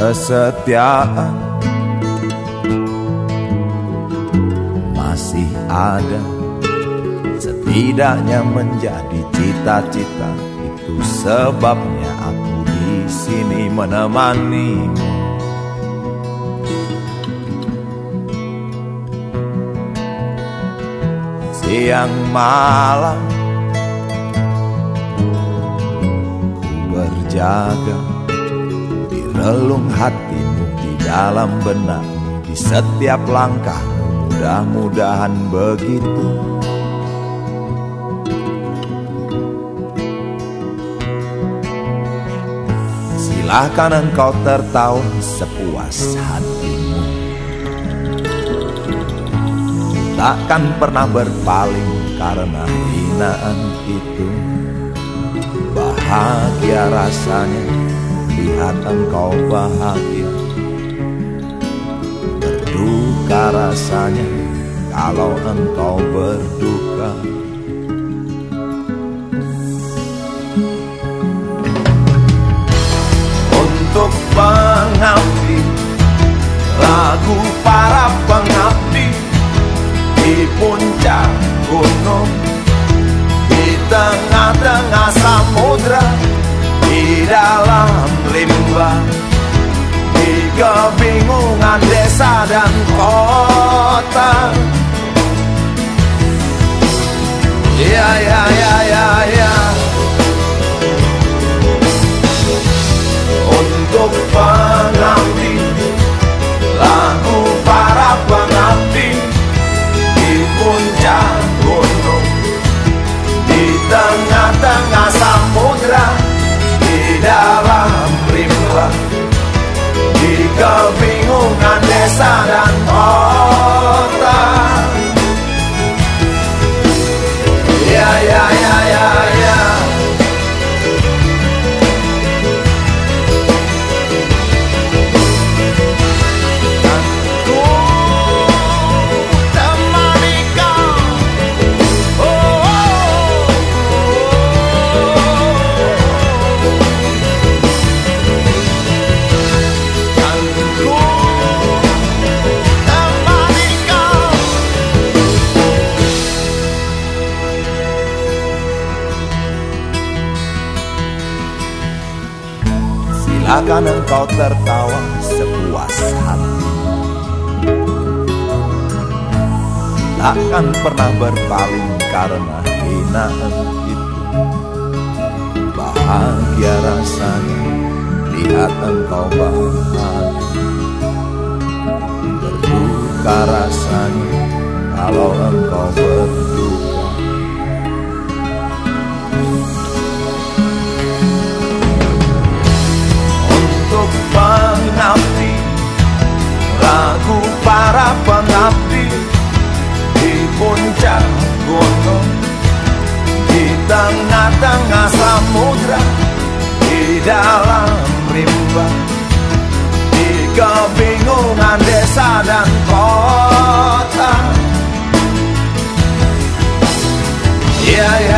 kesetiaan. Masih ada setidaknya menjadi cita-cita itu sebabnya aku di sini menemanimu. Siang malam ku berjaga relung hatimu di dalam benakmu di setiap langkah mudah-mudahan begitu. Silahkan engkau tertawa sepuas hatimu. Takkan pernah berpaling karena hinaan itu. Bahagia rasanya lihat engkau bahagia. Berduka rasanya kalau engkau berduka. Untuk pengabdi Lagu para pengabdi Di puncak gunung Silakan engkau tertawa sepuas hati. Takkan pernah berpaling karena hinaan itu. Bahagia rasanya lihat engkau bahagia. Berduka rasanya kalau engkau berduka yeah.